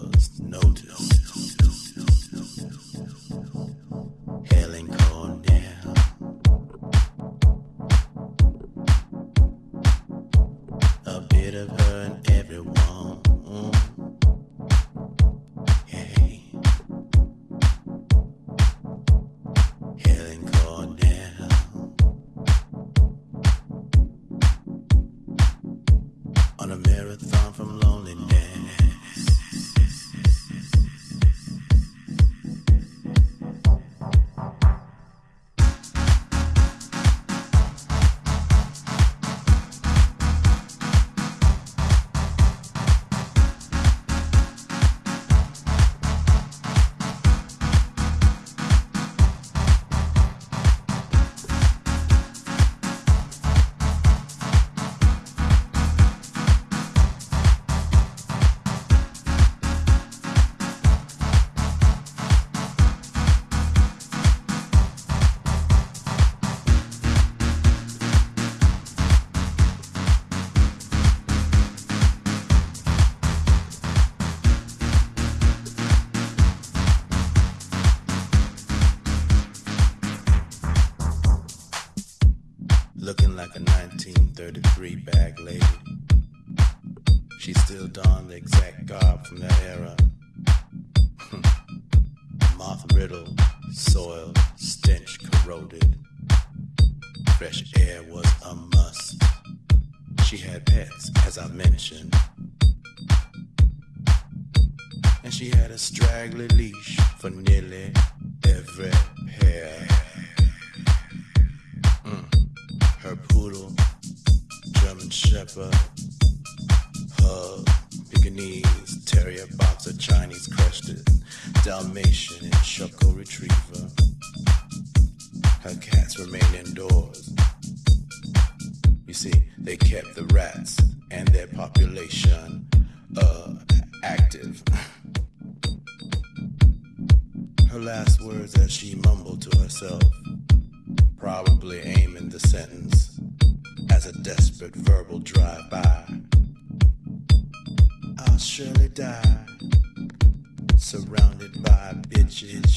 she was had die, surrounded by bitches.